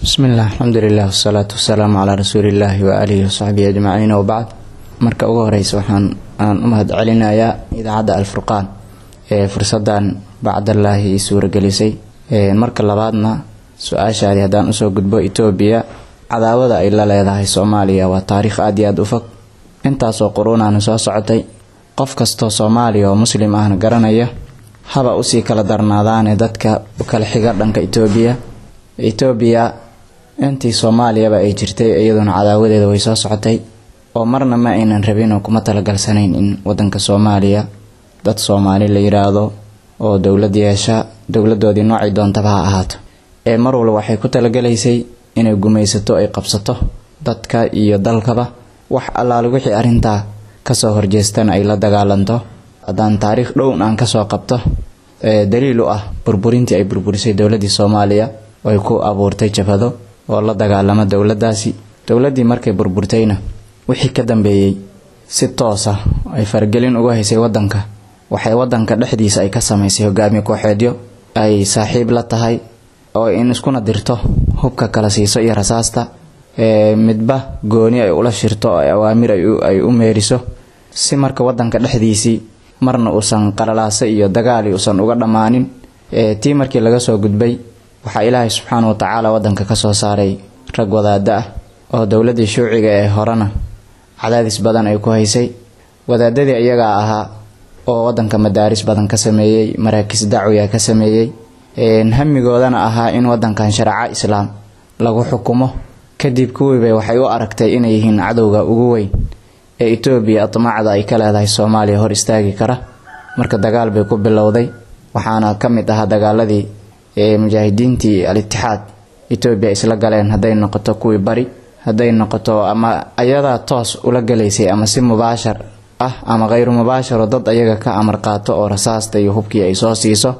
bismillaah alxamdulilah wasalaatu wasalaamu calaa rasuulillaahi wa aalihi wasaxbihi ajmaciin wabacd marka ugu horeysa waxaan aan u mahad celinayaa idaacadda alfurqaan ee fursadan bacdallaahi ii suuragelisay marka labaadna su'aashaadii haddaan u soo gudbo etoobiya cadaawada ay la leedahay soomaaliya waa taariikh aad iyo aada u fog. Intaasoo quruunaana soo socotay qof kastoo soomaaliya oo muslim ahna garanaya haba u sii kala darnaadaane dadka u kala xiga dhanka etoobiya etoobiya intii soomaaliyaba ay jirtay iyaduna cadaawadeeda way soo socotay. Oo marna ma aynan rabin oo kuma talagalsanayn in wadanka soomaaliya dad soomaali la yiraahdo oo dowlad yeesha dowladoodii doontaba ha ahaato. Ee mar walba waxay ku talagalaysay inay gumaysato ay qabsato dadka iyo dalkaba. Wax allaale wixii arrintaa ka soo horjeestana ay la dagaalanto. Haddaan taariikh dhown aan ka soo qabto daliil u ah burburintii ay burburisay dowladii soomaaliya ay ku abuurtay jabhado oo la dagaalamo dowladaasi dowladii markay burburtayna wixii ka dambeeyey si toosa ay faragelin uga haysay wadanka waxay wadanka dhexdiisa ay ka samaysay hogaamiye kooxeedyo. Ay saaxiib la tahay oo in iskuna dirto hubka kala siiso iyo rasaasta. Midba gooni ay ula shirto oo awaamir ay u meeriso. Si marka wadanka dhexdiisii marna uusan qalalaaso iyo dagaali uusan uga dhammaanin tii markii laga soo gudbay waxaa ilaahay subxaana wa tacaala wadanka ka soo saaray rag wadaada ah oo dowladii shuuciga ee horena cadaadis badan ay ku haysay. Wadaadadii iyagaa ahaa oo wadanka madaaris badan ka sameeyey maraakiis dacwiga ka sameeyey hamigoodana ahaa in wadankan shareeco islaam lagu xukumo. Kadib kuwiiba waxay u aragtay inay yihiin cadowga ugu weyn ee etoobiya atmaacda ay ka leedahay soomaaliya hor istaagi kara. Marka dagaal bay ku bilowday waxaana ka mid ahaa dagaaladii mujaahidiintii al-itixaad etoobiya isla galeen hadday noqoto kuwii bari hadday noqoto ama ayadaa toos ula galaysay ama si mubaashar ah ama kheyru mubaasharo dad ayaga ka amar qaato oo rasaasta iyo hubkii ay soo siiso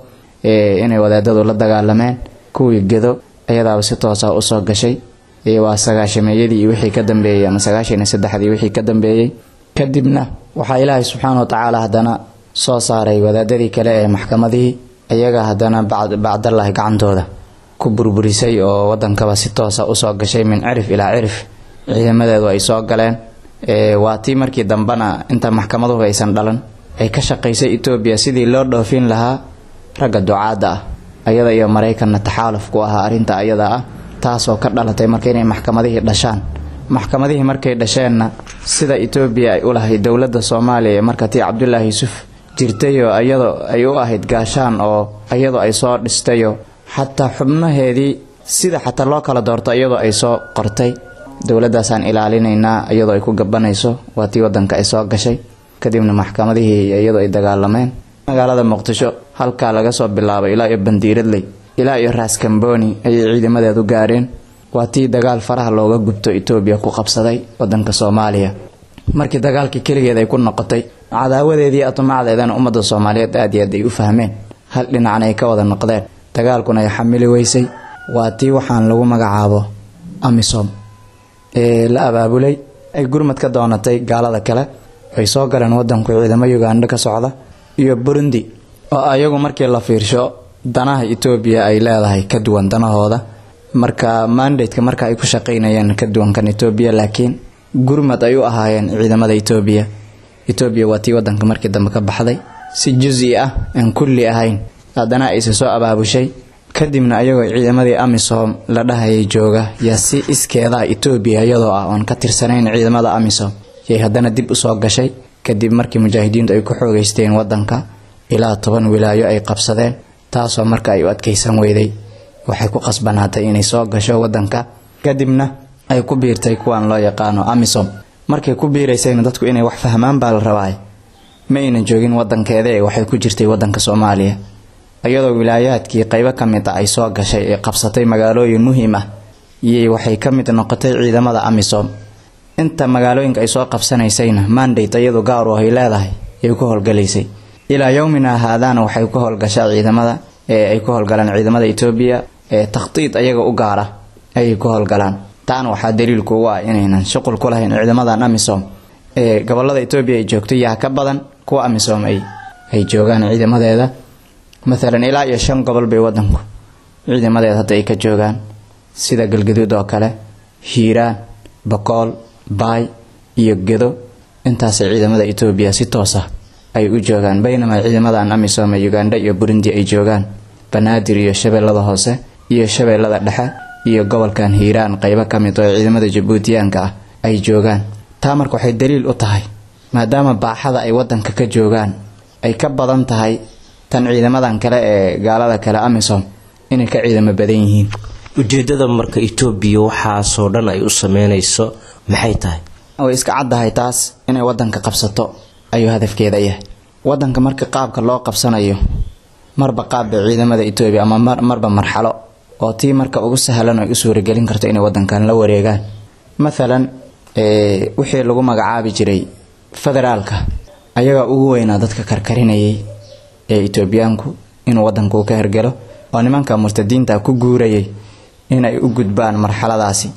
inay wadaadadu la dagaalameen kuwii gedo ayadaaba si toosa u soo gashay waa sagaashameeyadii wixii ka dambeeyey ama sagaashan saddexdii wixii ka dambeeyey. Kadibna waxaa ilaahay subxaana wa tacaala haddana soo saaray wadaadadii kale ee maxkamadihii iyaga haddana bacdallaahi gacantooda ku burburisay oo wadankaba si toosa u soo gashay min cirif ilaa cirif. Ciidamadeedu ay soo galeen. Waa tii markii dambena inta maxkamaduhu aysan dhalan ay ka shaqaysay etoobiya sidii loo dhoofin lahaa ragga ducaadda ah ayada iyo maraykanna taxaaluf ku ahaa arrinta ayada ah taasoo ka dhalatay marka inay maxkamadihii dhashaan. Maxkamadihii markay dhasheenna sida etoobiya ay u lahayd dowladda soomaaliya ee marka tii cabdulaahi yuusuf jirtayoo iyadoo ay u ahayd gaashaan oo iyadoo ay soo dhistayoo xataa xubnaheedii sida xataa loo kala doorto iyadoo ay soo qortay. Dowladdaasaan ilaalinaynaa iyadoo ay ku gabanayso waa tii wadanka ay soo gashay. Kadibna maxkamadihii iyadoo ay dagaalameen. Magaalada muqdisho halkaa laga soo bilaabay ilaa iyo bandiiradley ilaa iyo raaskamboni ayay ciidamadeedu gaareen. Waa tii dagaal faraha looga gubto etoobiya ku qabsaday wadanka soomaaliya. Markii dagaalkii keligeed ay ku noqotay cadaawadeedii atmaacdeedana ummadda soomaaliyeed aad iyo aad ay u fahmeen. Hal dhinacna ay ka wada noqdeen. Dagaalkuna ay xamili weysay. Waa tii waxaan lagu magacaabo amisom ee la abaabulay. Ay gurmad ka doonatay gaalada kale. Ay soo galeen wadanku ciidamo ugandho ka socda. Iyo burundi oo ayagu markii la fiirsho danaha etoobiya ay leedahay ka duwan danahooda. Marka mandateka marka ay ku shaqaynayeen ka duwan kan etoobiya laakiin gurmad ay u ahaayeen ciidamada etoobiya etoobiya waa tii wadanka markii dambe ka baxday. Si jusi ah aan kulli ahayn haddana ayse soo abaabushay. Kadibna ayagoo ciidamadii amisom la dhahayay jooga yaa si iskeedaa etoobiya iyadoo ah oon ka tirsanayn ciidamada amisom. Yay haddana dib u soo gashay kadib markii mujaahidiintu ay ku xoogeysteen wadanka ilaa toban wilaayo ay qabsadeen taasoo marka ay u adkaysan weyday. Waxay ku qasbanaatay inay soo gasho wadanka kadibna ay ku biirtay kuwan loo yaqaano amisom markay ku biiraysayna dadku inay wax fahmaan baa la rabaay ma aynan joogin wadankeeda ee waxay ku jirtay wadanka soomaaliya. Iyadoo wilaayaadkii qaybo ka mid a ay soo gashay ee qabsatay magaalooyin muhiim ah iyay waxay ka mid noqotay ciidamada amisom. Inta magaalooyinka ay soo qabsanaysayna mandate iyadu gaar u ay ay ku howlgalaysay. Ilaa yowmina haadaana waxay ku howlgashaa ciidamada ee ay ku howlgalaan ciidamada etoobiya ee takhtiid ayaga u gaara ayay ku howlgalaan taana waxaa daliilku u ah inaynan shuqul ku lahayn ciidamadan amisom. Ee gobollada etoobiya ay joogto yaa ka badan kuwa amisom ay ay joogaan ciidamadeeda maalan ilaa iyo shan gobol bay wadanku ciidamadeeda hadda ay ka joogaan. Sida galgaduud oo kale hiiraan bokool baay iyo gedo. Intaasay ciidamada etoobiya si toos ah ay u joogaan. Baynamaa ciidamadan amisom ee uganda iyo burundi ay joogaan. Banaadir iyo shabeellada hoose iyo shabeellada dhexe iyo gobolkan hiiraan qeybo ka mid oo ciidamada jabuutiyaanka ah ay joogaan. Taa marka waxay daliil u tahay maadaama baaxada ay wadanka ka joogaan ay ka badan tahay tan ciidamadan kale ee gaalada kale amisom inay ka ciidamo badan yihiin. Ujeedada marka etoobiya waxaasoo dhan ay u sameynayso maxay tahay? Way iska caddahay taas inay wadanka qabsato ayuu hadafkeeda yahay. Wadanka marka qaabka loo qabsanayo marba qaabba ciidamada etoobiya ama marba marxalo oo tii marka ugu sahlan ay u suuragelin karto inay wadankan la wareegaan. Mathalan wixii lagu magacaabi jiray federaalka ayagaa ugu weynaa dadka karkarinayay ee etoobiyaanku inuu wadanku ka hergelo oo nimanka murtadiinta ku guurayay inay u gudbaan marxaladaasi.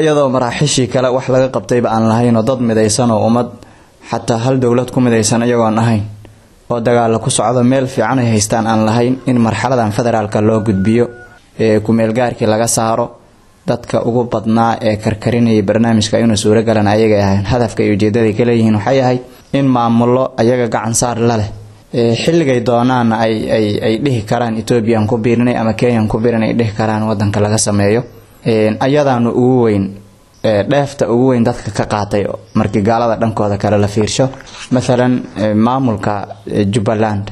Iyadoo maraaxishii kale wax laga qabtayba aan lahaynoo dad midaysan oo ummad xataa hal dowlad ku midaysan iyagoon ahayn oo dagaalo ku socdo meel fiican ay haystaan aan lahayn in marxaladan federaalka loo gudbiyo kumeelgaarkii laga saaro dadka ugu badnaa ee karkarinayay barnaamijka inuu suuragalan ayaga ahayn hadafka iyo ujeedaday ka leeyihiin waxay ahayd in maamulo ayaga gacan saar la leh. Xilligay doonaana ay dhihi karaan etoobiyan ku biirinay ama kenyan ku biirin ay karaan wadanka laga sameeyo. Ayadaanu ugu weyn dheefta ugu weyn dadka ka qaatay markii gaalada dhankooda kale la fiirsho. Mathalan maamulka jubbaland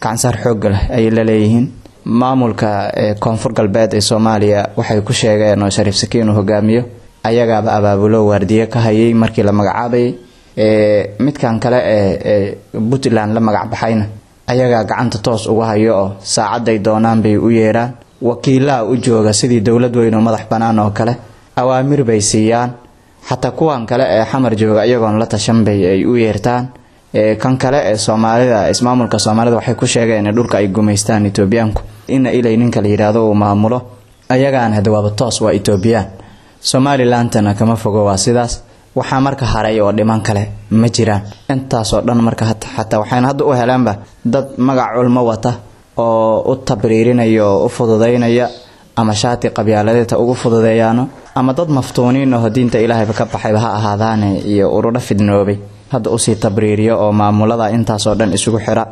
gacansaar xoogga leh ayay la leeyihiin maamulka koonfur galbeed ee soomaaliya waxay ku sheegeen oo shariif sakiin uu hogaamiyo ayagaaba abaabulo waardiye ka hayay markii la magacaabayay midkan kale ee puntland la magac baxayna. Ayagaa gacanta toos uga hayo oo saacaday doonaan bay u yeeraan. Wakiilaha u jooga sidii dowlad weyn oo madax bannaan oo kale awaamir bay siiyaan. Xataa kuwan kale ee xamar jooga iyagoon la tashan bay ay u yeertaan. Kan kale ee soomaalida ismaamulka soomaalida waxay ku sheegeen dhulka ay gumaystaan etoobiyaanku ina ilay ninka la yidhaahdo uu maamulo ayagaana hadawaaba toos waa etoobiyaan somalilandana kama fogo waa sidaas. Waxaa marka haray oo dhiman kale ma jiraan. Intaasoo dhan marka xataa waxayna hadda u heleenba dad magac culmo wata oo u tabriirinaya oo u fududaynaya ama shaati qabyaaladeeta ugu fududeeyaano ama dad maftuuniin oo diinta ilaahayba ka baxayba ha ahaadaane iyo ururo fidnoobay. Hadda u sii tabriiriyo oo maamulada intaasoo dhan isugu xira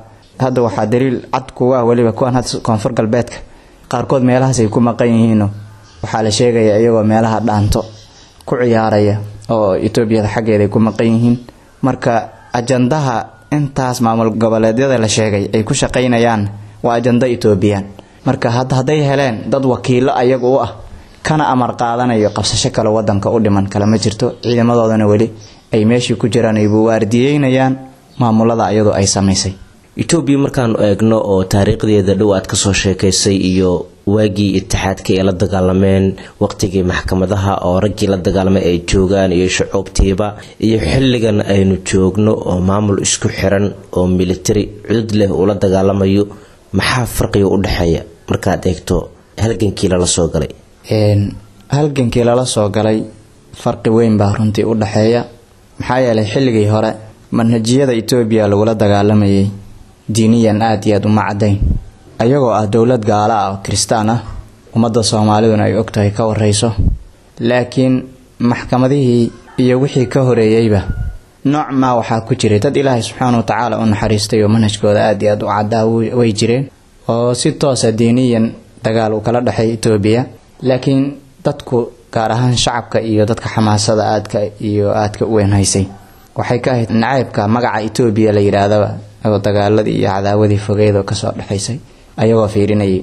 hadda waxaa daliil cad kuwa ah weliba kuwan hadda koonfur galbeedka. Qaarkood meelahaasay ku maqan yihiino. Waxaa la sheegaya iyagoo meelaha dhaanto ku ciyaaraya oo etoobiyada xaggeeda ay ku maqan yihiin. Marka ajandaha intaas maamul goboleedyada la sheegay ay ku shaqaynayaan waa ajando etoobiyaan marka hadday heleen dad wakiilo ayaga ah kana amar qaadanayo qabsasho kale wadanka u dhiman kale ma jirto. Ciidamadoodana weli ay meeshii ku jiraan ay waardiyeynayaan maamulada iyadoo ay samaysay etoobiya markaanu eegno oo taariikhdeeda dhow aad ka soo sheekaysay iyo waagii itixaadka ay la dagaalameen waqtigii maxkamadaha oo raggii la dagaalamay ay joogaan iyo shucuubtiiba iyo xilligan aynu joogno oo maamul isku xiran oo militari cudud leh uu la dagaalamayo maxaa farqiga u dhexeeya? Markaad eegto halgankii lala soo galay. Halgankii lala soo galay farqi weyn baa runtii u dhexeeya. Maxaa yeelay xilligii hore manhajiyada etoobiya lagula dagaalamayay diiniyan aada iyo aada uma caddayn ayagoo ah dowlad gaala ah oo kiristaan ah ummadda soomaaliduna ay ogtahay ka wareyso laakiin maxkamadihii iyo wixii ka horeeyeyba nooc maa waxaa ku jiray. Dad ilaahay subxaana wa tacaala u naxariistay oo manhajkooda aada iyo aada u caddaa way jireen oo si toosa diiniyan dagaal uu kala dhexay etoobiya laakiin dadku gaar ahaan shacabka iyo dadka xamaasada aadka iyo aadka u weyn haysay waxay ka ahayd nacaybka magaca etoobiya la yidhaahdaba oo dagaaladii iyo cadaawadii fogeyd oo ka soo dhexaysay ayagoo fiirinayay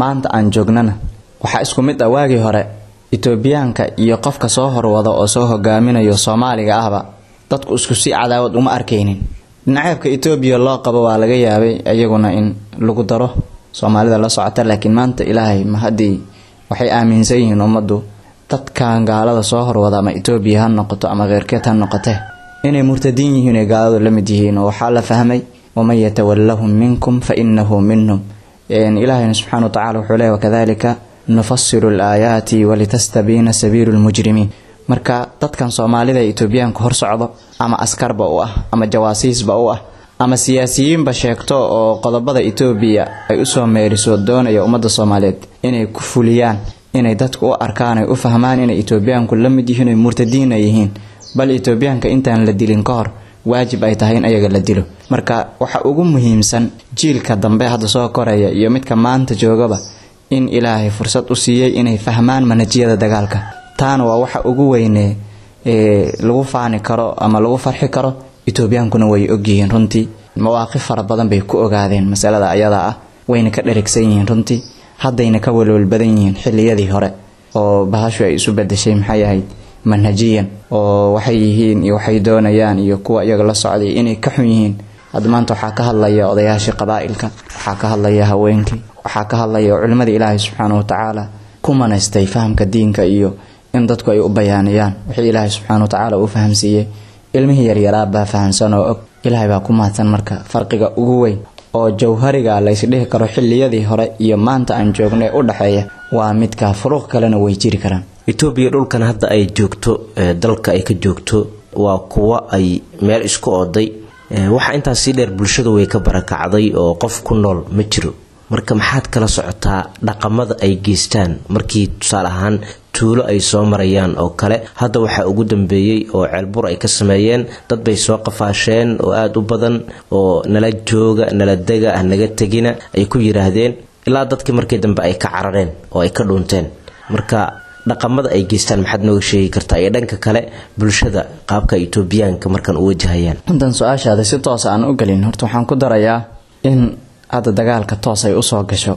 maanta aan joognana waxaa isku mid ah waagii hore etoobiyaanka iyo qofka soo horwada oo soo hogaaminayo soomaaliga ahba dadku isku si cadaawad uma arkaynin. Nacaybka etoobiya loo qabo waa laga yaabay iyaguna in lagu daro soomaalida la socota laakiin maanta ilaahay ma haddii waxay aaminsan yihiin ummaddu dadkan gaalada soo horwada ama etoobiya ha noqoto ama keyrkeed ha noqotee inay murtadiin yihiin ay gaaladu la mid yihiin oo waxaa la fahmay waman yatawallahum minkum fa inahu minhum ilaahayna subxana wa tacala wuxuu leeya wakadalika nufasilu alaayaati walitastabiina sabiilu lmujrimiin marka dadkan soomaalida ee etoobiyaanka hor socdo ama askarba u ah ama jawaasiisba u ah ama siyaasiyiinba sheegto oo qodobada etoobiya ay u soo meeriso doonaya ummadda soomaaliyeed inay ku fuliyaan inay dadku u arkaan ay u fahmaan inay etoobiyaanku la yihiin oy murtadiina yihiin bal etoobiyaanka intaan la dilin ka hor waajib ay tahay in ayaga la dilo. Marka waxa ugu muhiimsan jiilka dambe hadda soo koraya iyo midka maanta joogaba in ilaahay fursad u siiyey inay fahmaan manhajiyada dagaalka. Taana waa waxa ugu weyne lagu faani karo ama lagu farxi karo etoobiyaankuna way ogyihiin runtii. Mawaaqif fara badan bay ku ogaadeen masalada ayadaa ah wayna ka dherigsan yihiin runtii. Haddayna ka walwal badan yihiin xiliyadii hore oo bahashu ay isu bedeshay maxay ahayd manhajiyan oo waxay yihiin iyo waxay doonayaan iyo kuwa iyaga la socday inay ka xun yihiin. Hadda maanta waxaa ka hadlaya odayaashii qabaa'ilka waxaa ka hadlaya haweenkii waxaa ka hadlaya culimmadii ilaahay subxaana wa tacaala ku manaystay fahamka diinka iyo in dadku ay u bayaaniyaan. Wixii ilaahay subxaana wa tacaala uu fahamsiiyey ilmihii yaryaraa baa fahamsan oo og. Ilaahay baa ku mahadsan marka farqiga ugu weyn oo jawhariga laysdhihi karo xiliyadii hore iyo maanta aan joogno ee u dhexeeya waa midka furuuq kalena way jiri karaan etoobiya dhulkan hadda ay joogto dalka ay ka joogto waa kuwo ay meel isku ooday. Waxaa intaas dheer bulshadu way ka barakacday oo qof ku nool ma jiro. Marka maxaad kala socotaa dhaqamada ay geystaan? Markii tusaale ahaan tuulo ay soo marayaan oo kale hadda waxaa ugu dambeeyey oo ceelbur ay ka sameeyeen dad bay soo qafaasheen oo aada u badan oo nala jooga nala dega naga tegina ay ku yidhaahdeen ilaa dadkii markii dambe ay ka carareen oo ay ka dhuunteen. Marka dhaqamada ay geystaan maxaad nooga sheegi kartaa iyo dhanka kale bulshada qaabka etoobiyaanka markaan u wajahayaan intan su'aashaada si toos aan u gelin horta waxaan ku darayaa in hadda dagaalka toos ay u soo gasho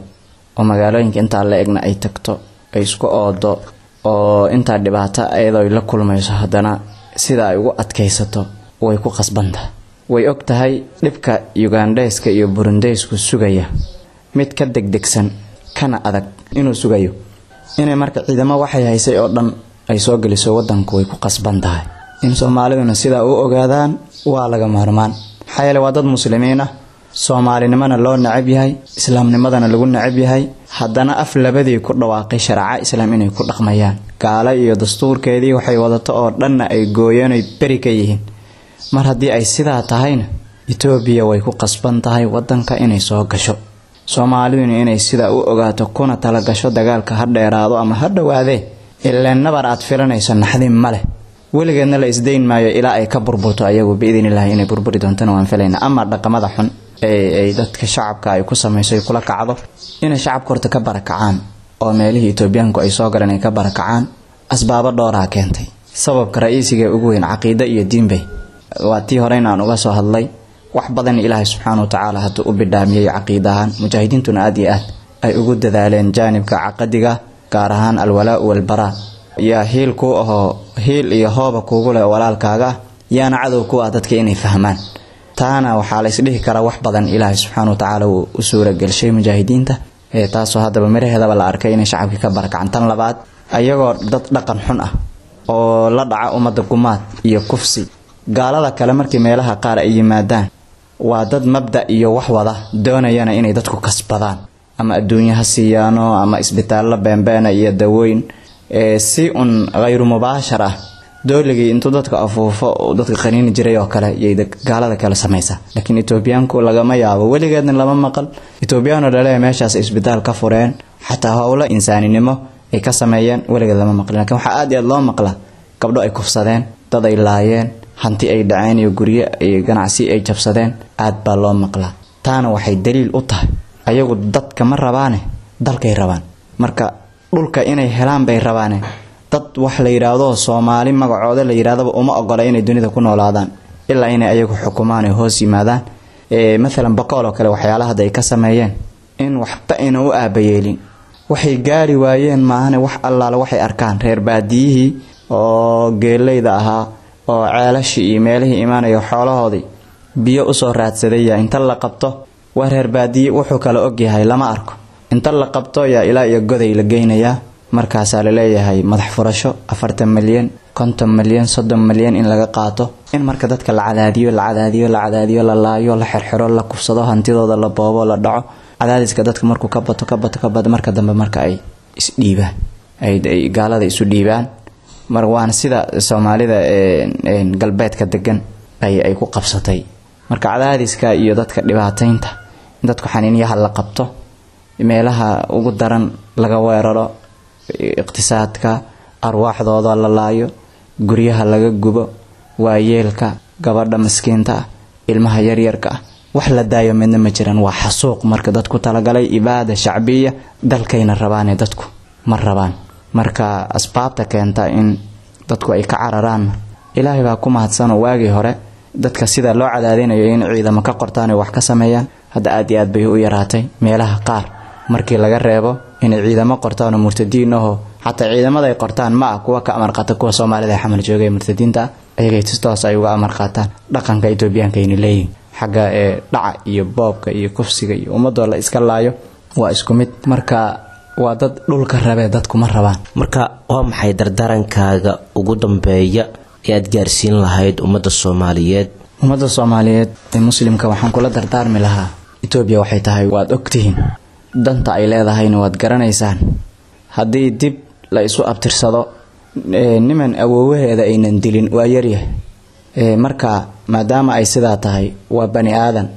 oo magaalooyinka intaa la egna ay tagto ay isku oodo oo intaa dhibaato iyadoo la kulmayso haddana sida ay ugu adkaysato way ku qasbantaha way og tahay dhibka ugandheyska iyo burundeysku sugaya. Mid ka degdegsan kana adag inuu sugayo inay marka ciidamo waxay haysay oo dhan ay soo geliso wadanku way ku qasban tahay. In soomaaliduna sidaa u ogaadaan waa laga maarmaan. Maxaa waa dad muslimiin ah. Soomaalinimona loo necab yahay islaamnimadana lagu necab yahay. Haddana af labadii ku dhawaaqay shareeco islaam inay ku dhaqmayaan. Gaalo iyo dastuurkeedii waxay wadato oo dhanna ay gooyeen oy beri ka yihiin. Mar haddii ay sidaa tahayna etoobiya way ku qasban tahay wadanka inay soo gasho soomaaliduna inay sidaa u ogaato kuna tala gasho dagaalka ha dheeraado ama ha dhowaadee nabar aad filanayso naxdin ma leh. La isdayn maayo ilaa ay ka burburto ayagu biidnillahi inay burburi doontana waan filayna. Ama dhaqamada xun ay dadka shacabka ay ku samayso ay kula kacdo inay shacabka horta ka barakacaan oo meelihii etoobiyaanku ay soo galeen ka barakacaan asbaabo dhowraa keentay. Sababka ra'iisiga ugu weyn caqiide iyo diinbay waa tii aan uga soo hadlay wax badan ilaahay subxaana wa tacaala hadduu u bidhaamiyey caqiid ahaan aad iyo aad ay ugu dadaaleen jaanibka caqadiga gaar ahaan alwalaau walbaraa yaa hiil kuu ahoo iyo hooba kuugu leh walaalkaaga yaana cadow ku ah dadka inay fahmaan. Taana waxaa laysdhihi karaa wax badan ilaahay subxaana wa tacaala uu u suuragelshay mujaahidiinta taasoo haddaba miraheedaba la arkay inay shacabkii ka barakacaan tan labaad ayagoo dad dhaqan xun ah oo la dhaca ummadda gumaad iyo kufsi. Gaalada kale markii meelaha qaar ay yimaadaan waa dad mabda iyo wax wada doonayana inay dadku kasbadaan. Ama adduunyo ha siiyaano ama isbitaallo beenbeena iyo dawooyin si un khayru mubaashar ah dooligii dadka afuufo dadka qaniini jiray oo kale yay gaalada kale samaysaa. Laakiin etoobiyaanku lagama yaabo weligeedna lama maqal. Etoobiyaano dhale meeshaas isbitaal ka fureen xataa howlo insaaninimo ay ka sameeyeen weligeed lama maqlin. Lakiin waxaa aad iyo aad loo maqla gabdho ay kufsadeen dad ay laayeen hanti ay dhaceen iyo guryo iyo ganacsi ay jabsadeen aad baa loo maqlaa. Taana waxay daliil u tahay. Ayagu dadka ma rabaane dalkay rabaan. Marka dhulka inay helaan bay rabaane. Dad wax la yidhaahdo soomaali magacooda la yidhahdaba uma ogola inay dunida ku noolaadaan. Ilaa inay ayagu xukumaan ay hoos yimaadaan. Maalan bakool oo kale waxyaalaha hadda ay ka sameeyeen in waxba ayna aabayeelin waxay gaari waayeen maahane wax allaale waxay arkaan reer baadiyihii oo geeleyda ahaa oo ceelashii iyo meelihii imaanaya xoolahoodii biyo u soo raadsaday yaa inta la qabto waa reer wuxuu kala ogyahay lama arko. Inta la qabto yaa ilaa iyo goday la geynayaa markaasaa la leeyahay madax furasho afartan milyan konton milyan soddon milyan in laga qaato. In marka dadka la cadaadiyo la cadaadiyo la cadaadiyo la laayo la xirxiro la kufsado hantidooda la boobo la dhaco cadaadiska dadka markuu ka bato ka bato ka bato marka dambe marka ay isdhiibaan ay gaalada isu dhiibaan mar waana sida soomaalida galbeedka degan ay ku qabsatay. Marka cadaadiska iyo dadka dhibaataynta dadku xaniinyaha la qabto meelaha ugu daran laga weeraro iqtisaadka arwaaxdooda la laayo guryaha laga gubo waayeelka gabadha maskiinta ah ilmaha yaryarka ah wax la daayo midna ma jiran waa xasuuq marka dadku talagalay ibaada shacbiya dalkayna rabaane dadku ma rabaan marka asbaabta keenta in dadku ay ka cararaan ilaahay baa ku mahadsanoo waagii hore dadka sida loo cadaadinayo in ciidamo ka qortaan ay wax ka sameeyaan hadda aad iyo aad bay u yaraatay meelaha qaar. Markii laga reebo inay ciidamo qortaanoo murtadiin ahoo xataa ciidamada ay qortaan ma ah kuwa ka amar qaata kuwa soomaalida ee xamar jooga murtadiinta ah ayagay ay uga amar qaataan dhaqanka etoobiyaanka ayna leeyihiin xagga ee dhaca iyo boobka iyo kufsiga iyo ummadoo la iska laayo waa isku mid. Marka waa dad dhulka rabee dadku ma rabaan. Marka waa maxay dardarankaaga ugu dambeeya ee aad gaarsiin lahayd ummadda soomaaliyeed? Ummadda soomaaliyeed ee muslimka waxaan kula dardaarmi lahaa. Etoobiya waxay tahay waad ogtihiin. Danta ay leedahayna waad garanaysaan. Haddii dib la isu abtirsado niman awoowaheeda aynan dilin waa yaryahay marka maadaama ay sidaa tahay waa bani aadan.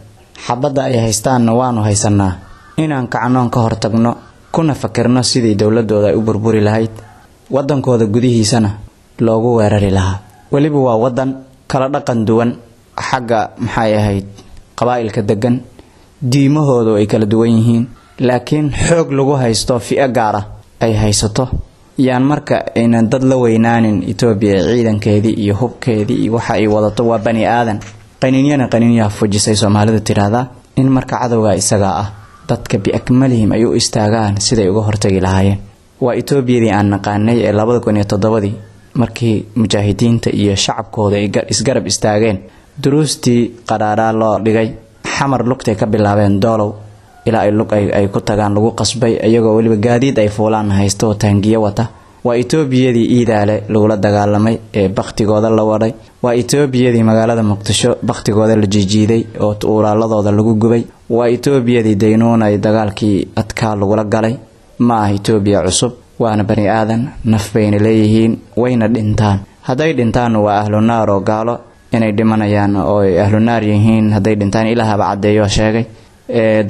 Xabadda ay haystaanna waanu haysanaa inaan kacnoon ka hortagno kuna fakirno sidii dowladooda ay u burburi lahayd. Wadankooda gudihiisana loogu weerari lahaa. Weliba waa wadan kala dhaqan duwan. Xagga maxay ahayd? Qabaa'ilka degan diimahoodu ay kala duwan yihiin. Laakiin xoog lagu haysto fi'o gaar ah ay haysato. Yaan marka aynan dad la weynaanin etoobiya ciidankeedii iyo hubkeedii iyo waxa ay wadato waa bani aadan. Qaniinyana qaniinyaa fujisay soomaalidu tidhaahdaa in marka cadowga isagaa ah dadka biakmalihim ay u istaagaan siday uga hortagi lahaayeen. Waa etoobiyadii aan naqaanay ee labada kun iyo toddobadii markii mujaahidiinta iyo shacabkooda ay isgarab istaageen. Duruustii qadhaadhaa loo dhigay xamar lugtay ka bilaabeen doolow ilaa ay lug ay ku tagaan lagu qasbay iyagoo weliba gaadiid ay fuulaan haysta oo taangiyo wata waa etoobiyadii iidaale lagula dagaalamay ee bakhtigooda la wadhay waa etoobiyadii magaalada muqdisho bakhtigooda la jiijiiday oo tuulaaladooda lagu gubay. Waa etoobiyadii daynuun ay dagaalkii adkaa lagula galay. Ma ah etoobiya cusub waana bani aadan naf bayna leeyihiin wayna dhintaan. Hadday dhintaan waa ahlunaar oo gaalo inay dhimanayaan oo ay ahlunaar yihiin. Hadday dhintaan ilaahaba caddeeyo sheegay.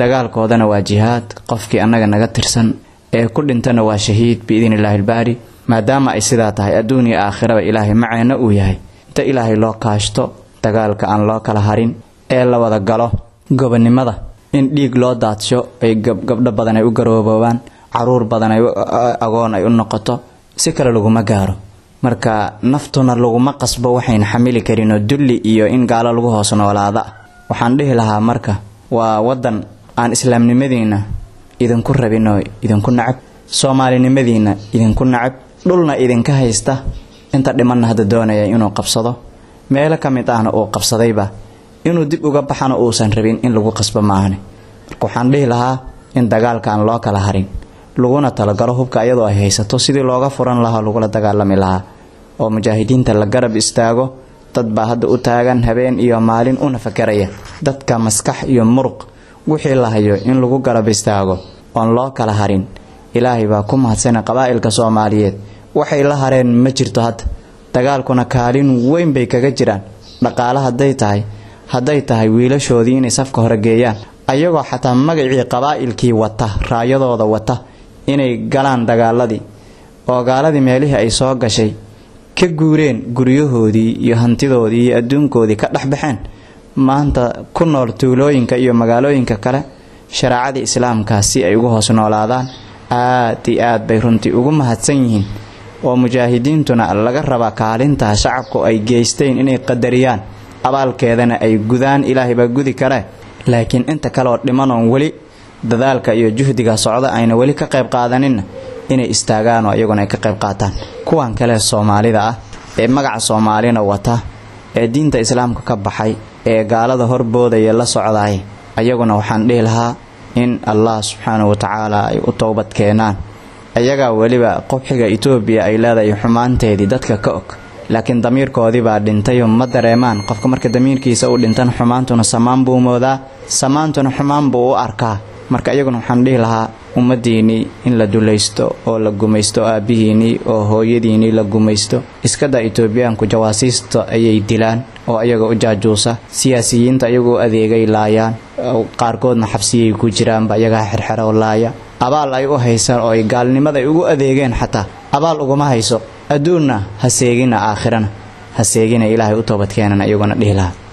Dagaalkoodana waa jihaad. Qofkii annaga naga tirsan ee ku dhintana waa shahiid biidni illaahi ilbaari maadaama ay sidaa tahay adduun iyo aakhiraba ilaahay maceenna uu yahay. Inta ilaahay loo kaashto dagaalka aan loo kala harin ee la wada galo gobonimada in dhiig loo daadsho ay gabdho badan ay u garooboobaan carruur badan ay agoon ay u noqoto si kale laguma gaaro. Marka naftuna laguma qasbo waxayna xamili karinoo dulli iyo in gaalo lagu hoos noolaada. Waxaan dhihi lahaa marka waa wadan aan islaamnimadiina idinku rabinoo idinku nacab. Soomaalinimadiina idinku nacab. Dhulna idinka haysta. Inta dhimanna hadda doonaya inuu qabsado. Meelo ka mid ahna uu qabsadayba. Inuu dib uga baxana uusan rabin in lagu qasbo maahane marka waxaan dhihi lahaa in dagaalka aan loo kala harin. Laguna talagalo hubka iyadoo ay haysato sidii looga furan lahaa lagula dagaalami lahaa. Oo mujaahidiinta la garab istaago. Dad baa hadda u taagan habeen iyo maalin una fakaraya dadka maskax iyo muruq wixii la hayo in lagu garab istaago oon loo kala harin. Ilaahay baa ku mahadsana qabaa'ilka soomaaliyeed. Waxay la hareen ma jirto hadda dagaalkuna kaalin weyn bay kaga jiraan. Dhaqaale hadday tahay hadday tahay wiilashoodii inay safka hore geeyaan. Ayagoo xataa magacii qabaa'ilkii wata raayadooda wata inay galaan dagaaladii. Oo gaaladii meelihii ay soo gashay ka guureen guryahoodii iyo hantidoodii iyo adduunkoodii ka dhexbaxeen maanta ku nool tuulooyinka iyo magaalooyinka kale shareecadii islaamka si ay ugu hoos noolaadaan. Aad iyo aad bay runtii ugu mahadsan yihiin oo mujaahidiintuna laga rabaa kaalintaa shacabku ay geysteen inay qadariyaan. Abaalkeedana ay gudaan ilaahay baa gudi kare. Laakiin inta kaleoo dhimanoon weli dadaalka iyo juhdiga socda ayna weli ka qayb qaadaninna inay istaagaan oo iyaguna ka qayb qaataan. Kuwan kale soomaalida ah ee magaca soomaalina wata ee diinta islaamka ka baxay ee gaalada horboodaya la socdaay ayaguna waxaan dhihi lahaa in allah subxaanahu watacaala ay u towbad keenaan. Ayagaa weliba qobxiga etoobiya ay leedahay xumaanteedii dadka ka og. Laakiin damiirkoodii baa dhintayoo ma dareemaan qofka marka damiirkiisa u dhintan xumaantuna samaan buu moodaa samaantuna xumaan buu u arkaa. Marka iyaguna waxaan dhihi lahaa ummadiinnii in la dulaysto oo la gumaysto aabbihiinnii oo hooyadiinnii la gumaysto. Iskada etoobiyaanku jawaasiista ayay dilaan oo ayaga u jaajuusa. Siyaasiyiinta iyagoo adeegay laayaan. Qaarkoodna xabsiyay ku jiraanba iyagaa xerxero laaya. Abaal ay u haysa oo ay gaalnimada ay ugu adeegeen xataa. Abaal uguma hayso. Adduunna ha seegina aakhirana. Ha seegina ilaahay u toobadkeenana iyaguna dhihi lahaa